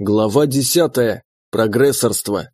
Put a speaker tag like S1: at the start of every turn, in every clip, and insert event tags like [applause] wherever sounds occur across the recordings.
S1: Глава десятая. Прогрессорство.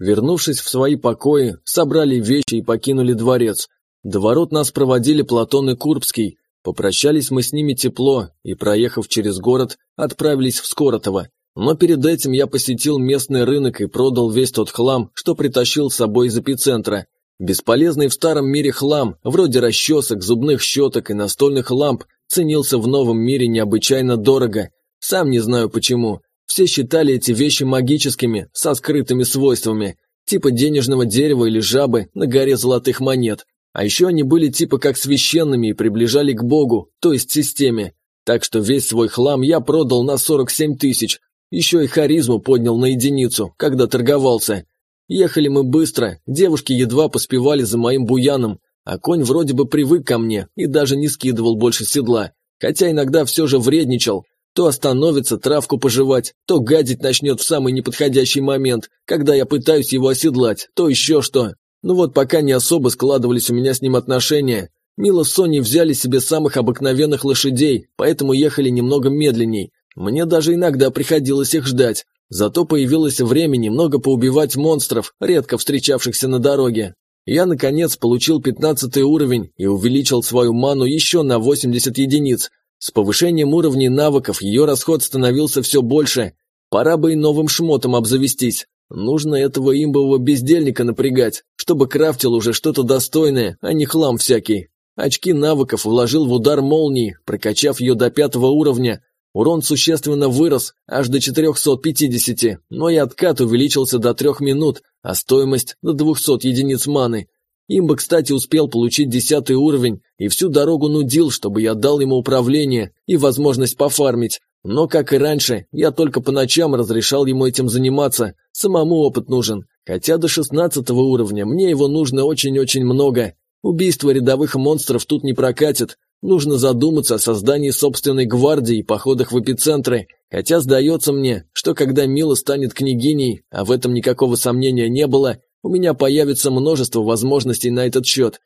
S1: Вернувшись в свои покои, собрали вещи и покинули дворец. До ворот нас проводили Платон и Курбский. Попрощались мы с ними тепло и, проехав через город, отправились в Скоротово. Но перед этим я посетил местный рынок и продал весь тот хлам, что притащил с собой из эпицентра. Бесполезный в старом мире хлам, вроде расчесок, зубных щеток и настольных ламп, ценился в новом мире необычайно дорого. Сам не знаю почему. Все считали эти вещи магическими, со скрытыми свойствами, типа денежного дерева или жабы на горе золотых монет. А еще они были типа как священными и приближали к Богу, то есть системе. Так что весь свой хлам я продал на 47 тысяч. Еще и харизму поднял на единицу, когда торговался. Ехали мы быстро, девушки едва поспевали за моим буяном, а конь вроде бы привык ко мне и даже не скидывал больше седла, хотя иногда все же вредничал, то остановится травку пожевать, то гадить начнет в самый неподходящий момент, когда я пытаюсь его оседлать, то еще что. Ну вот пока не особо складывались у меня с ним отношения. Мила с Соней взяли себе самых обыкновенных лошадей, поэтому ехали немного медленней. Мне даже иногда приходилось их ждать. Зато появилось время немного поубивать монстров, редко встречавшихся на дороге. Я, наконец, получил 15 уровень и увеличил свою ману еще на 80 единиц, с повышением уровней навыков ее расход становился все больше. Пора бы и новым шмотом обзавестись. Нужно этого имбового бездельника напрягать, чтобы крафтил уже что-то достойное, а не хлам всякий. Очки навыков вложил в удар молнии, прокачав ее до пятого уровня. Урон существенно вырос, аж до 450, но и откат увеличился до 3 минут, а стоимость до 200 единиц маны. Имба, кстати, успел получить десятый уровень и всю дорогу нудил, чтобы я дал ему управление и возможность пофармить. Но, как и раньше, я только по ночам разрешал ему этим заниматься, самому опыт нужен. Хотя до шестнадцатого уровня мне его нужно очень-очень много. Убийство рядовых монстров тут не прокатит. Нужно задуматься о создании собственной гвардии и походах в эпицентры. Хотя сдается мне, что когда Мила станет княгиней, а в этом никакого сомнения не было, у меня появится множество возможностей на этот счет.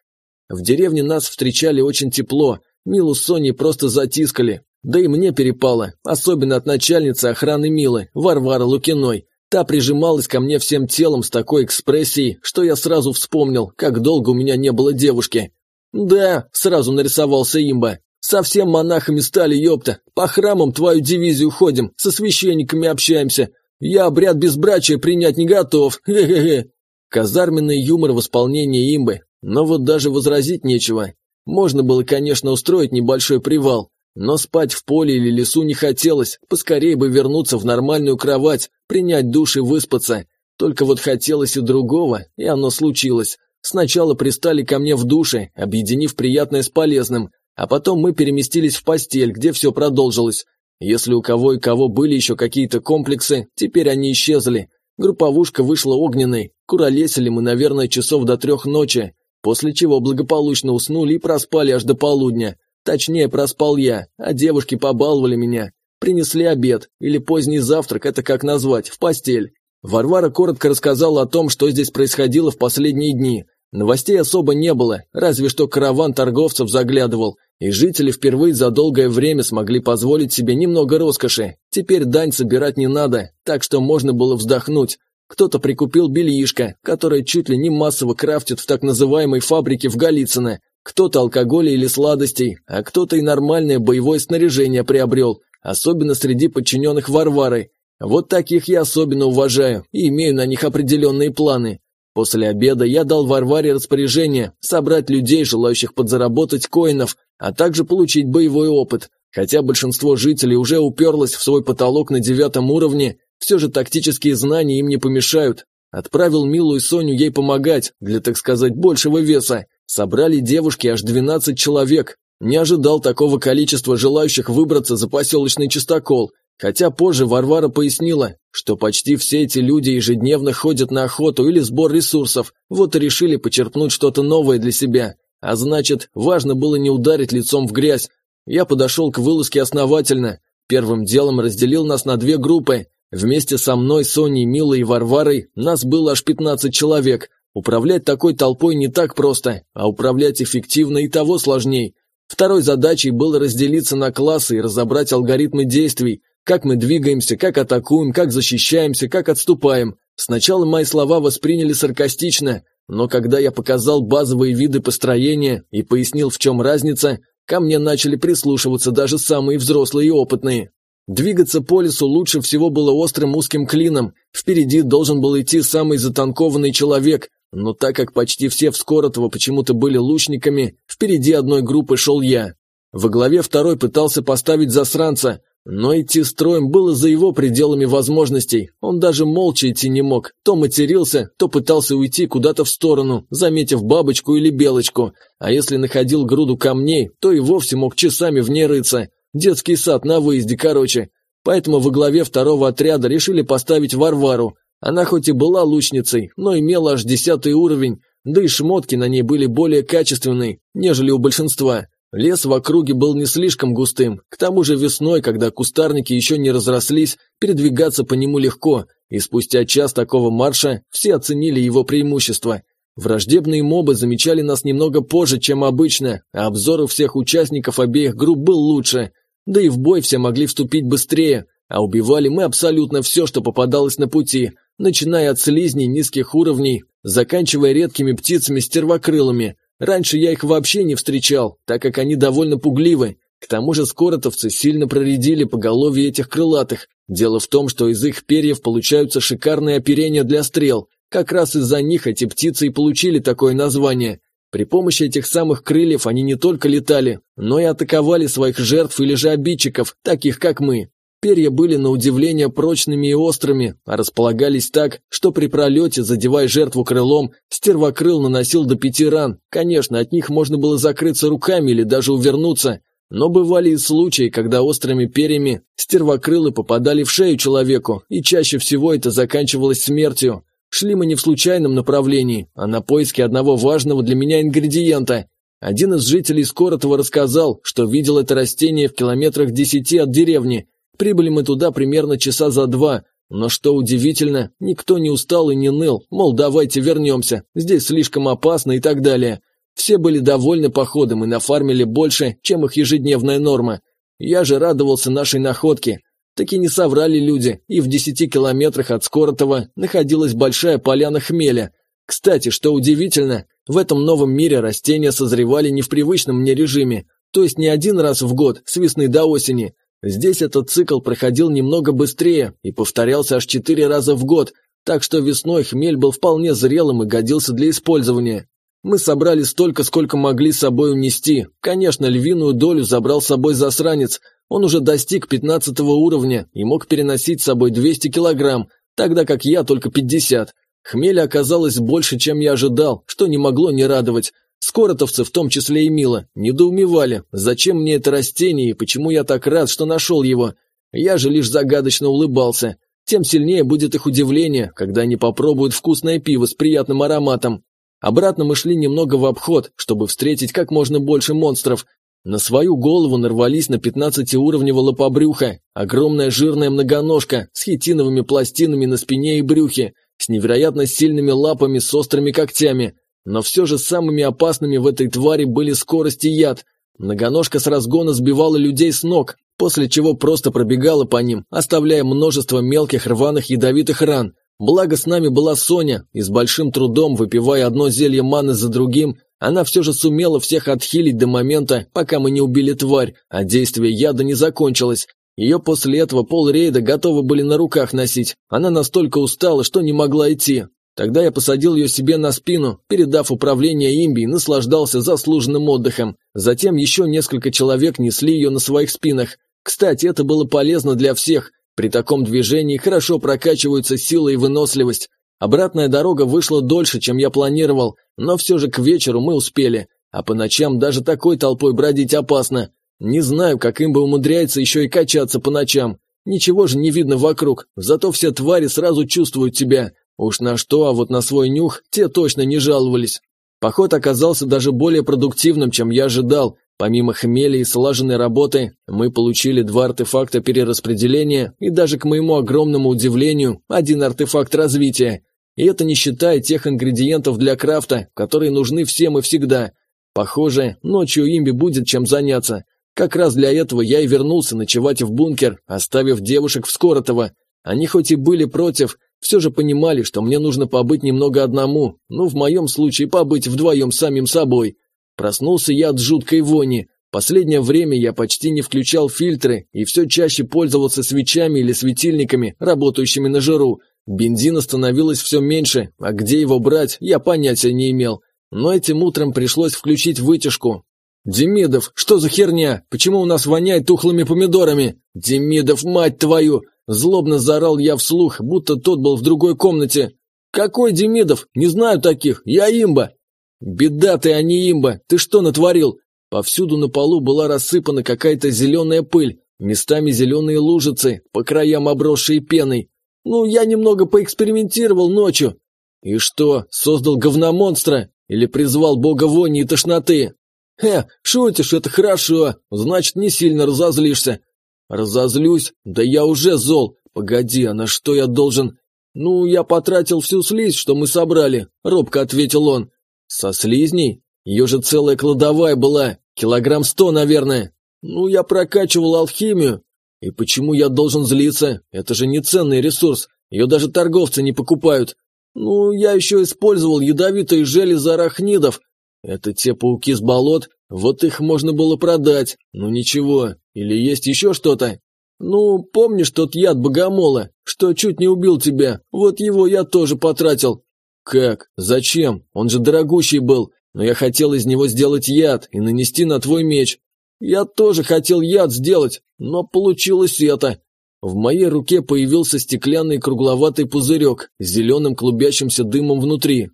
S1: В деревне нас встречали очень тепло, Милу с Соней просто затискали. Да и мне перепало, особенно от начальницы охраны Милы, Варвары Лукиной. Та прижималась ко мне всем телом с такой экспрессией, что я сразу вспомнил, как долго у меня не было девушки. «Да», — сразу нарисовался имба, — «совсем монахами стали, ёпта. По храмам твою дивизию ходим, со священниками общаемся. Я обряд безбрачия принять не готов, [laughs] хе-хе-хе». Казарменный юмор в исполнении имбы, но вот даже возразить нечего. Можно было, конечно, устроить небольшой привал, но спать в поле или лесу не хотелось, поскорее бы вернуться в нормальную кровать, принять душ и выспаться. Только вот хотелось и другого, и оно случилось. Сначала пристали ко мне в душе, объединив приятное с полезным, а потом мы переместились в постель, где все продолжилось. Если у кого и кого были еще какие-то комплексы, теперь они исчезли, Групповушка вышла огненной, куролесили мы, наверное, часов до трех ночи, после чего благополучно уснули и проспали аж до полудня. Точнее, проспал я, а девушки побаловали меня. Принесли обед, или поздний завтрак, это как назвать, в постель. Варвара коротко рассказала о том, что здесь происходило в последние дни. Новостей особо не было, разве что караван торговцев заглядывал, и жители впервые за долгое время смогли позволить себе немного роскоши. Теперь дань собирать не надо, так что можно было вздохнуть. Кто-то прикупил бельишко, которое чуть ли не массово крафтят в так называемой фабрике в Голицыно. Кто-то алкоголя или сладостей, а кто-то и нормальное боевое снаряжение приобрел, особенно среди подчиненных Варвары. Вот таких я особенно уважаю и имею на них определенные планы. После обеда я дал Варваре распоряжение собрать людей, желающих подзаработать коинов, а также получить боевой опыт. Хотя большинство жителей уже уперлось в свой потолок на девятом уровне, все же тактические знания им не помешают. Отправил Милу и Соню ей помогать, для, так сказать, большего веса. Собрали девушки аж 12 человек. Не ожидал такого количества желающих выбраться за поселочный чистокол. Хотя позже Варвара пояснила, что почти все эти люди ежедневно ходят на охоту или сбор ресурсов, вот и решили почерпнуть что-то новое для себя. А значит, важно было не ударить лицом в грязь. Я подошел к вылазке основательно. Первым делом разделил нас на две группы. Вместе со мной, Соней, Милой и Варварой нас было аж 15 человек. Управлять такой толпой не так просто, а управлять эффективно и того сложней. Второй задачей было разделиться на классы и разобрать алгоритмы действий, Как мы двигаемся, как атакуем, как защищаемся, как отступаем. Сначала мои слова восприняли саркастично, но когда я показал базовые виды построения и пояснил, в чем разница, ко мне начали прислушиваться даже самые взрослые и опытные. Двигаться по лесу лучше всего было острым узким клином, впереди должен был идти самый затанкованный человек, но так как почти все в Скоротово почему-то были лучниками, впереди одной группы шел я. Во главе второй пытался поставить засранца, но идти строем было за его пределами возможностей. Он даже молча идти не мог. То матерился, то пытался уйти куда-то в сторону, заметив бабочку или белочку. А если находил груду камней, то и вовсе мог часами в ней рыться. Детский сад на выезде, короче. Поэтому во главе второго отряда решили поставить Варвару. Она хоть и была лучницей, но имела аж десятый уровень, да и шмотки на ней были более качественные, нежели у большинства. Лес в округе был не слишком густым, к тому же весной, когда кустарники еще не разрослись, передвигаться по нему легко, и спустя час такого марша все оценили его преимущества. Враждебные мобы замечали нас немного позже, чем обычно, а обзор у всех участников обеих групп был лучше. Да и в бой все могли вступить быстрее, а убивали мы абсолютно все, что попадалось на пути, начиная от слизней низких уровней, заканчивая редкими птицами-стервокрылыми – Раньше я их вообще не встречал, так как они довольно пугливы. К тому же скоротовцы сильно проредили поголовье этих крылатых. Дело в том, что из их перьев получаются шикарные оперения для стрел. Как раз из-за них эти птицы и получили такое название. При помощи этих самых крыльев они не только летали, но и атаковали своих жертв или же обидчиков, таких как мы. Перья были на удивление прочными и острыми, а располагались так, что при пролете, задевая жертву крылом, стервокрыл наносил до пяти ран. Конечно, от них можно было закрыться руками или даже увернуться, но бывали и случаи, когда острыми перьями стервокрылы попадали в шею человеку, и чаще всего это заканчивалось смертью. Шли мы не в случайном направлении, а на поиски одного важного для меня ингредиента. Один из жителей Скоротова рассказал, что видел это растение в километрах десяти от деревни, Прибыли мы туда примерно часа за два, но что удивительно, никто не устал и не ныл, мол, давайте вернемся, здесь слишком опасно и так далее. Все были довольны походом и нафармили больше, чем их ежедневная норма. Я же радовался нашей находке. Таки не соврали люди, и в десяти километрах от Скоротова находилась большая поляна хмеля. Кстати, что удивительно, в этом новом мире растения созревали не в привычном мне режиме, то есть не один раз в год, с весны до осени, Здесь этот цикл проходил немного быстрее и повторялся аж четыре раза в год, так что весной хмель был вполне зрелым и годился для использования. Мы собрали столько, сколько могли с собой унести. Конечно, львиную долю забрал с собой засранец. Он уже достиг 15 уровня и мог переносить с собой 200 килограмм, тогда как я только 50. Хмеля оказалось больше, чем я ожидал, что не могло не радовать. Скоротовцы, в том числе и Мила, недоумевали, зачем мне это растение и почему я так рад, что нашел его. Я же лишь загадочно улыбался. Тем сильнее будет их удивление, когда они попробуют вкусное пиво с приятным ароматом. Обратно мы шли немного в обход, чтобы встретить как можно больше монстров. На свою голову нарвались на 15-уровневого лопобрюха, огромная жирная многоножка с хитиновыми пластинами на спине и брюхе, с невероятно сильными лапами с острыми когтями – но все же самыми опасными в этой твари были скорость и яд. Многоножка с разгона сбивала людей с ног, после чего просто пробегала по ним, оставляя множество мелких рваных ядовитых ран. Благо с нами была Соня, и с большим трудом, выпивая одно зелье маны за другим, она все же сумела всех отхилить до момента, пока мы не убили тварь, а действие яда не закончилось. Ее после этого пол рейда готовы были на руках носить. Она настолько устала, что не могла идти. Тогда я посадил ее себе на спину, передав управление имби и наслаждался заслуженным отдыхом. Затем еще несколько человек несли ее на своих спинах. Кстати, это было полезно для всех. При таком движении хорошо прокачиваются сила и выносливость. Обратная дорога вышла дольше, чем я планировал, но все же к вечеру мы успели. А по ночам даже такой толпой бродить опасно. Не знаю, как им бы умудряется еще и качаться по ночам. Ничего же не видно вокруг, зато все твари сразу чувствуют тебя. Уж на что, а вот на свой нюх те точно не жаловались. Поход оказался даже более продуктивным, чем я ожидал. Помимо хмели и слаженной работы, мы получили два артефакта перераспределения и даже, к моему огромному удивлению, один артефакт развития. И это не считая тех ингредиентов для крафта, которые нужны всем и всегда. Похоже, ночью имби будет чем заняться. Как раз для этого я и вернулся ночевать в бункер, оставив девушек в Скоротово. Они хоть и были против, все же понимали, что мне нужно побыть немного одному, ну, в моем случае побыть вдвоем самим собой. Проснулся я от жуткой вони. Последнее время я почти не включал фильтры и все чаще пользовался свечами или светильниками, работающими на жиру. Бензина становилось все меньше, а где его брать, я понятия не имел. Но этим утром пришлось включить вытяжку. «Демидов, что за херня? Почему у нас воняет тухлыми помидорами? Демидов, мать твою!» Злобно заорал я вслух, будто тот был в другой комнате. «Какой Демидов? Не знаю таких. Я имба!» «Беда ты, а не имба! Ты что натворил?» Повсюду на полу была рассыпана какая-то зеленая пыль, местами зеленые лужицы, по краям обросшие пеной. Ну, я немного поэкспериментировал ночью. И что, создал говномонстра? Или призвал бога вони и тошноты? Хе, шутишь, это хорошо, значит, не сильно разозлишься. Разозлюсь? Да я уже зол. Погоди, а на что я должен... Ну, я потратил всю слизь, что мы собрали, робко ответил он. Со слизней? Ее же целая кладовая была, килограмм сто, наверное. Ну, я прокачивал алхимию. И почему я должен злиться? Это же не ценный ресурс, ее даже торговцы не покупают. Ну, я еще использовал ядовитые железы арахнидов. Это те пауки с болот, вот их можно было продать. Ну ничего, или есть еще что-то? Ну, помнишь тот яд богомола, что чуть не убил тебя? Вот его я тоже потратил. Как? Зачем? Он же дорогущий был но я хотел из него сделать яд и нанести на твой меч. Я тоже хотел яд сделать, но получилось это. В моей руке появился стеклянный кругловатый пузырек с зеленым клубящимся дымом внутри.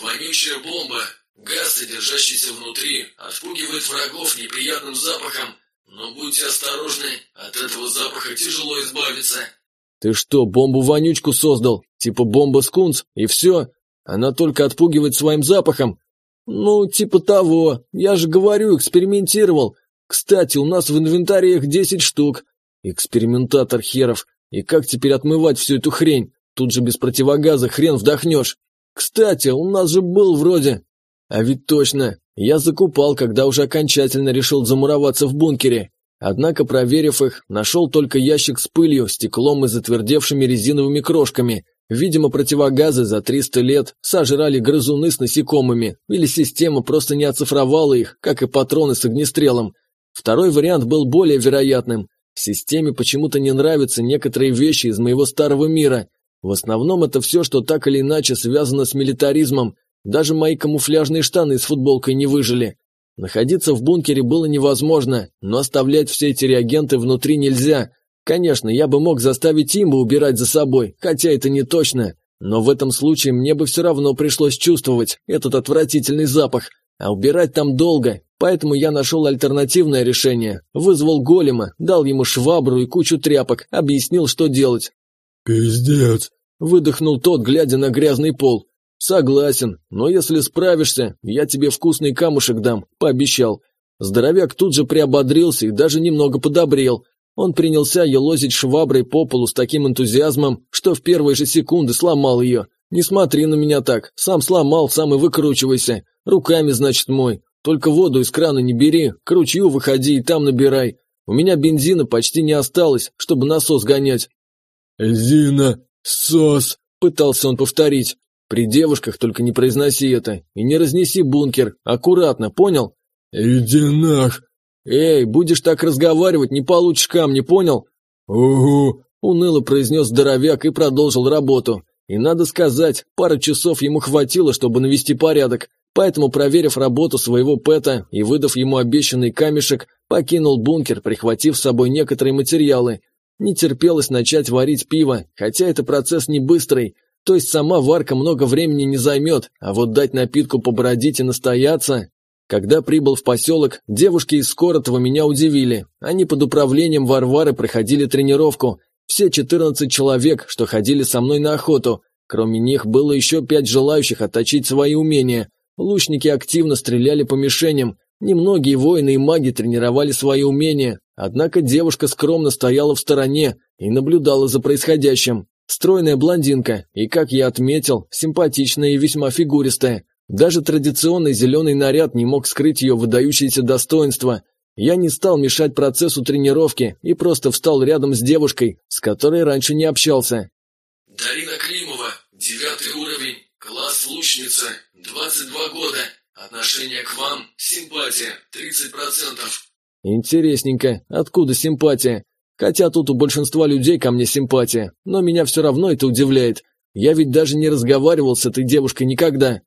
S2: Вонючая бомба. Газ, содержащийся внутри, отпугивает врагов неприятным запахом, но будьте осторожны, от этого запаха тяжело избавиться.
S1: Ты что, бомбу-вонючку создал? Типа бомба скунс, и все? Она только отпугивает своим запахом? «Ну, типа того. Я же говорю, экспериментировал. Кстати, у нас в инвентаре их десять штук. Экспериментатор херов. И как теперь отмывать всю эту хрень? Тут же без противогаза хрен вдохнешь. Кстати, у нас же был вроде... А ведь точно. Я закупал, когда уже окончательно решил замуроваться в бункере. Однако, проверив их, нашел только ящик с пылью, стеклом и затвердевшими резиновыми крошками. Видимо, противогазы за 300 лет сожрали грызуны с насекомыми, или система просто не оцифровала их, как и патроны с огнестрелом. Второй вариант был более вероятным. Системе почему-то не нравятся некоторые вещи из моего старого мира. В основном это все, что так или иначе связано с милитаризмом. Даже мои камуфляжные штаны с футболкой не выжили. Находиться в бункере было невозможно, но оставлять все эти реагенты внутри нельзя – Конечно, я бы мог заставить имбу убирать за собой, хотя это не точно, но в этом случае мне бы все равно пришлось чувствовать этот отвратительный запах, а убирать там долго, поэтому я нашел альтернативное решение. Вызвал голема, дал ему швабру и кучу тряпок, объяснил, что делать.
S3: «Пиздец!» – выдохнул тот, глядя на грязный пол.
S1: «Согласен, но если справишься, я тебе вкусный камушек дам», – пообещал. Здоровяк тут же приободрился и даже немного подобрел. Он принялся елозить шваброй по полу с таким энтузиазмом, что в первые же секунды сломал ее. «Не смотри на меня так, сам сломал, сам и выкручивайся. Руками, значит, мой. Только воду из крана не бери, к ручью выходи и там набирай. У меня бензина почти не осталось, чтобы насос гонять».
S3: «Зина, сос», — пытался он повторить.
S1: «При девушках только не произноси это и не разнеси бункер. Аккуратно, понял?»
S3: «Иди нах!»
S1: «Эй, будешь так разговаривать, не получишь камни, понял?»
S3: «Угу», –
S1: уныло произнес здоровяк и продолжил работу. И надо сказать, пары часов ему хватило, чтобы навести порядок, поэтому, проверив работу своего пэта и выдав ему обещанный камешек, покинул бункер, прихватив с собой некоторые материалы. Не терпелось начать варить пиво, хотя это процесс не быстрый, то есть сама варка много времени не займет, а вот дать напитку побродить и настояться когда прибыл в поселок, девушки из Скоротова меня удивили. Они под управлением Варвары проходили тренировку. Все 14 человек, что ходили со мной на охоту. Кроме них было еще пять желающих отточить свои умения. Лучники активно стреляли по мишеням. Немногие воины и маги тренировали свои умения. Однако девушка скромно стояла в стороне и наблюдала за происходящим. Стройная блондинка и, как я отметил, симпатичная и весьма фигуристая. Даже традиционный зеленый наряд не мог скрыть ее выдающееся достоинство. Я не стал мешать процессу тренировки и просто встал рядом с девушкой, с которой раньше не общался.
S2: Дарина Климова, девятый уровень, класс лучница, 22 года, отношение к вам, симпатия, 30%.
S1: Интересненько, откуда симпатия? Хотя тут у большинства людей ко мне симпатия, но меня все равно это удивляет. Я ведь даже не разговаривал с этой девушкой никогда.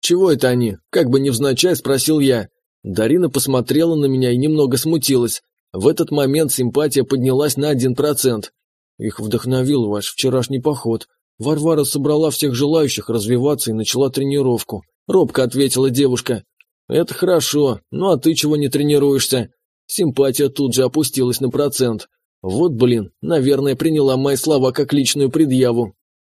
S1: «Чего это они?» – как бы невзначай спросил я. Дарина посмотрела на меня и немного смутилась. В этот момент симпатия поднялась на один процент. Их вдохновил ваш вчерашний поход. Варвара собрала всех желающих развиваться и начала тренировку. Робко ответила девушка. «Это хорошо, ну а ты чего не тренируешься?» Симпатия тут же опустилась на процент. Вот блин, наверное, приняла мои слова как личную предъяву.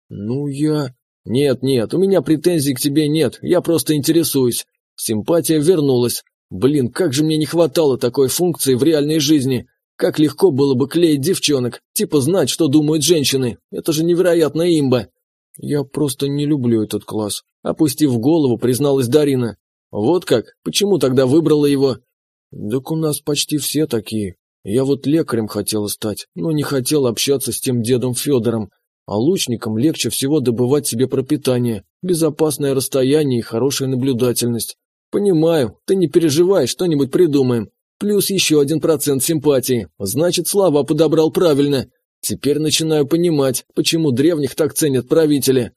S1: Ну я... Нет, нет, у меня претензий к тебе нет, я просто интересуюсь. Симпатия вернулась. Блин, как же мне не хватало такой функции в реальной жизни. Как легко было бы клеить девчонок, типа знать, что думают женщины. Это же невероятная имба. Я просто не люблю этот класс. Опустив голову, призналась Дарина. Вот как? Почему тогда выбрала его? Так у нас почти все такие. Я вот лекарем хотела стать, но не хотела общаться с тем дедом Федором. А лучникам легче всего добывать себе пропитание, безопасное расстояние и хорошая наблюдательность. Понимаю, ты не переживай, что-нибудь придумаем. Плюс еще один процент симпатии. Значит, слова подобрал правильно. Теперь начинаю понимать, почему древних так ценят правители.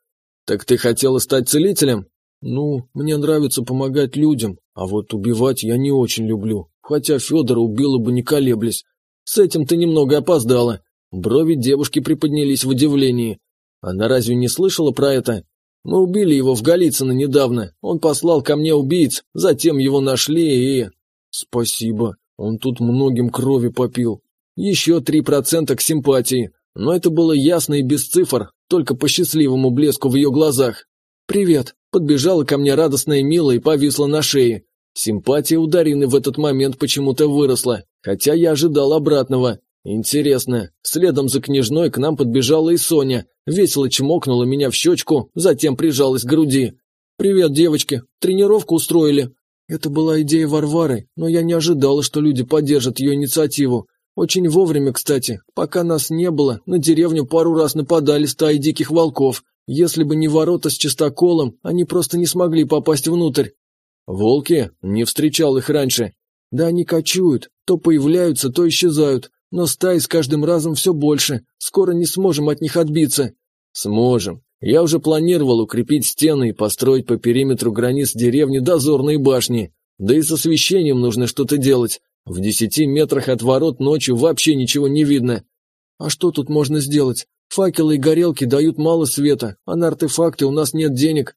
S1: Так ты хотела стать целителем? Ну, мне нравится помогать людям, а вот убивать я не очень люблю хотя Федора убила бы не колеблясь. С этим ты немного опоздала. Брови девушки приподнялись в удивлении. Она разве не слышала про это? Мы убили его в Голицыно недавно. Он послал ко мне убийц, затем его нашли и... Спасибо, он тут многим крови попил. Еще три процента к симпатии. Но это было ясно и без цифр, только по счастливому блеску в ее глазах. «Привет!» – подбежала ко мне радостная Мила и повисла на шее. Симпатия у Дарины в этот момент почему-то выросла, хотя я ожидал обратного. Интересно, следом за княжной к нам подбежала и Соня, весело чмокнула меня в щечку, затем прижалась к груди. «Привет, девочки, тренировку устроили?» Это была идея Варвары, но я не ожидала, что люди поддержат ее инициативу. Очень вовремя, кстати. Пока нас не было, на деревню пару раз нападали стаи диких волков. Если бы не ворота с чистоколом, они просто не смогли попасть внутрь. Волки? Не встречал их раньше. Да они кочуют, то появляются, то исчезают, но стаи с каждым разом все больше, скоро не сможем от них отбиться. Сможем. Я уже планировал укрепить стены и построить по периметру границ деревни дозорные башни. Да и с освещением нужно что-то делать. В десяти метрах от ворот ночью вообще ничего не видно. А что тут можно сделать? Факелы и горелки дают мало света, а на артефакты у нас нет денег.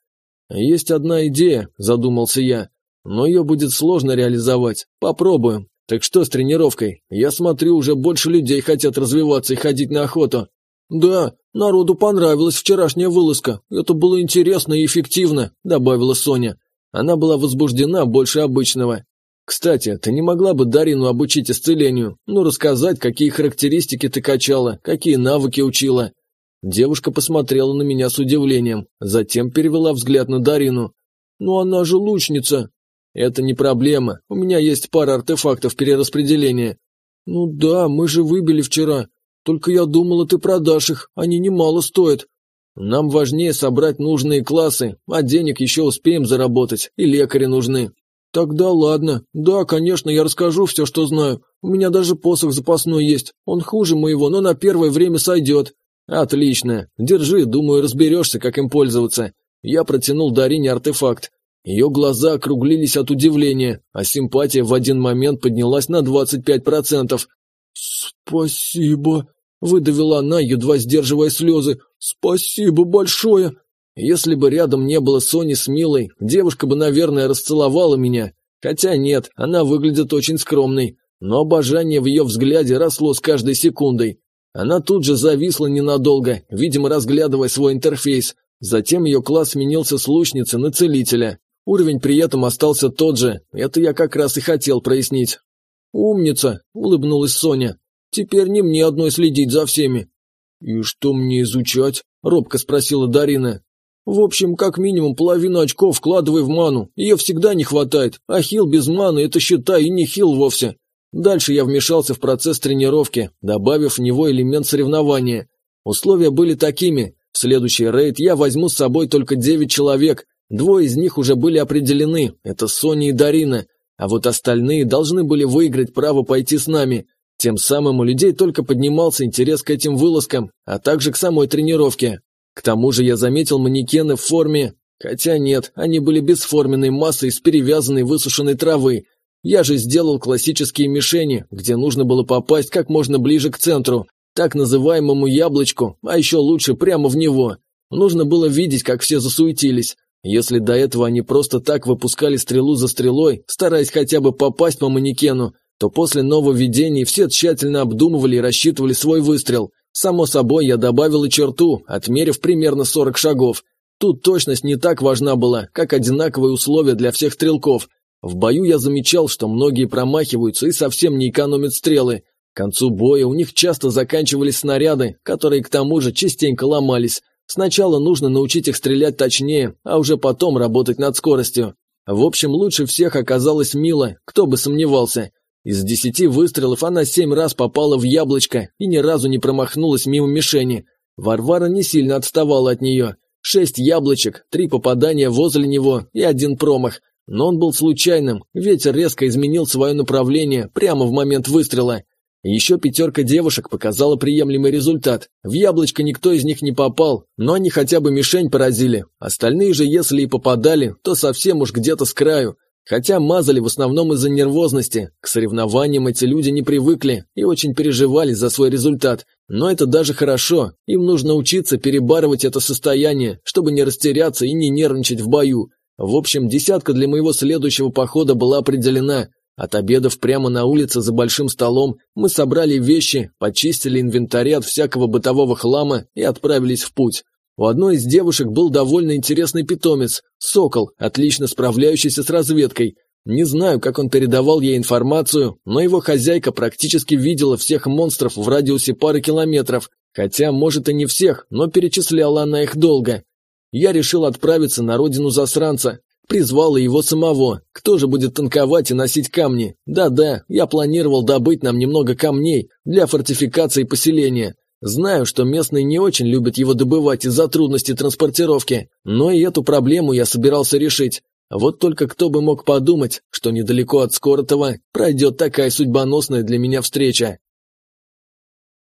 S1: «Есть одна идея», – задумался я. «Но ее будет сложно реализовать. Попробуем. Так что с тренировкой? Я смотрю, уже больше людей хотят развиваться и ходить на охоту». «Да, народу понравилась вчерашняя вылазка. Это было интересно и эффективно», – добавила Соня. Она была возбуждена больше обычного. «Кстати, ты не могла бы Дарину обучить исцелению? Ну, рассказать, какие характеристики ты качала, какие навыки учила?» Девушка посмотрела на меня с удивлением, затем перевела взгляд на Дарину. «Ну она же лучница!» «Это не проблема, у меня есть пара артефактов перераспределения». «Ну да, мы же выбили вчера. Только я думала, ты продашь их, они немало стоят». «Нам важнее собрать нужные классы, а денег еще успеем заработать, и лекари нужны». «Тогда ладно. Да, конечно, я расскажу все, что знаю. У меня даже посох запасной есть. Он хуже моего, но на первое время сойдет. «Отлично. Держи, думаю, разберешься, как им пользоваться». Я протянул Дарине артефакт. Ее глаза округлились от удивления, а симпатия в один момент поднялась на 25%. «Спасибо», — выдавила она, едва сдерживая слезы. «Спасибо большое». Если бы рядом не было Сони с Милой, девушка бы, наверное, расцеловала меня. Хотя нет, она выглядит очень скромной, но обожание в ее взгляде росло с каждой секундой. Она тут же зависла ненадолго, видимо, разглядывая свой интерфейс. Затем ее класс сменился с лучницы на целителя. Уровень при этом остался тот же, это я как раз и хотел прояснить. «Умница!» – улыбнулась Соня. «Теперь не мне одной следить за всеми». «И что мне изучать?» – робко спросила Дарина. «В общем, как минимум половину очков вкладывай в ману, ее всегда не хватает, а хил без маны – это считай и не хил вовсе. Дальше я вмешался в процесс тренировки, добавив в него элемент соревнования. Условия были такими. В следующий рейд я возьму с собой только 9 человек. Двое из них уже были определены, это Соня и Дарина. А вот остальные должны были выиграть право пойти с нами. Тем самым у людей только поднимался интерес к этим вылазкам, а также к самой тренировке. К тому же я заметил манекены в форме, хотя нет, они были бесформенной массой из перевязанной высушенной травы. Я же сделал классические мишени, где нужно было попасть как можно ближе к центру, так называемому яблочку, а еще лучше прямо в него. Нужно было видеть, как все засуетились. Если до этого они просто так выпускали стрелу за стрелой, стараясь хотя бы попасть по манекену, то после нововведений все тщательно обдумывали и рассчитывали свой выстрел. Само собой, я добавил и черту, отмерив примерно 40 шагов. Тут точность не так важна была, как одинаковые условия для всех стрелков. В бою я замечал, что многие промахиваются и совсем не экономят стрелы. К концу боя у них часто заканчивались снаряды, которые к тому же частенько ломались. Сначала нужно научить их стрелять точнее, а уже потом работать над скоростью. В общем, лучше всех оказалась Мила, кто бы сомневался. Из десяти выстрелов она семь раз попала в яблочко и ни разу не промахнулась мимо мишени. Варвара не сильно отставала от нее. Шесть яблочек, три попадания возле него и один промах. Но он был случайным, ветер резко изменил свое направление прямо в момент выстрела. Еще пятерка девушек показала приемлемый результат. В яблочко никто из них не попал, но они хотя бы мишень поразили. Остальные же, если и попадали, то совсем уж где-то с краю. Хотя мазали в основном из-за нервозности, к соревнованиям эти люди не привыкли и очень переживали за свой результат. Но это даже хорошо, им нужно учиться перебарывать это состояние, чтобы не растеряться и не нервничать в бою. В общем, десятка для моего следующего похода была определена. От обедов прямо на улице за большим столом мы собрали вещи, почистили инвентарь от всякого бытового хлама и отправились в путь. У одной из девушек был довольно интересный питомец – сокол, отлично справляющийся с разведкой. Не знаю, как он передавал ей информацию, но его хозяйка практически видела всех монстров в радиусе пары километров, хотя, может, и не всех, но перечисляла она их долго. Я решил отправиться на родину засранца, призвала его самого. Кто же будет танковать и носить камни? Да-да, я планировал добыть нам немного камней для фортификации поселения. Знаю, что местные не очень любят его добывать из-за трудностей транспортировки, но и эту проблему я собирался решить. Вот только кто бы мог подумать, что недалеко от Скоротова пройдет такая судьбоносная для меня встреча.